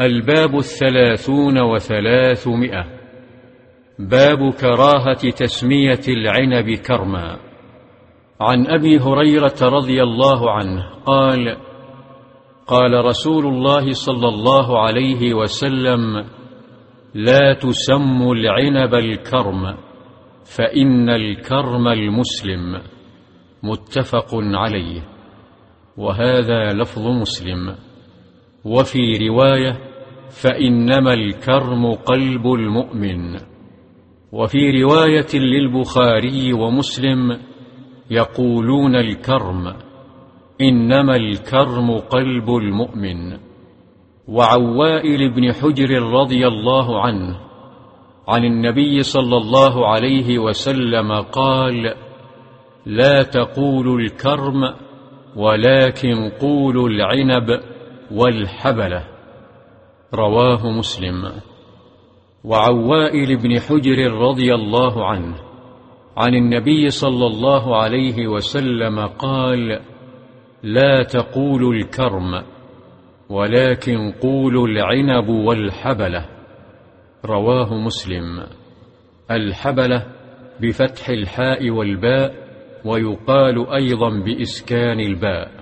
الباب الثلاثون وثلاثمائة. باب كراهة تسمية العنب كرما. عن أبي هريرة رضي الله عنه قال قال رسول الله صلى الله عليه وسلم لا تسموا العنب الكرم فإن الكرم المسلم. متفق عليه. وهذا لفظ مسلم. وفي رواية فإنما الكرم قلب المؤمن. وفي رواية للبخاري ومسلم يقولون الكرم إنما الكرم قلب المؤمن. وعوائل بن حجر رضي الله عنه عن النبي صلى الله عليه وسلم قال لا تقولوا الكرم ولكن قولوا العنب والحبلة. رواه مسلم. وعوائل بن حجر رضي الله عنه عن النبي صلى الله عليه وسلم قال لا تقولوا الكرم ولكن قولوا العنب والحبلة. رواه مسلم. الحبلة بفتح الحاء والباء ويقال أيضا بإسكان الباء.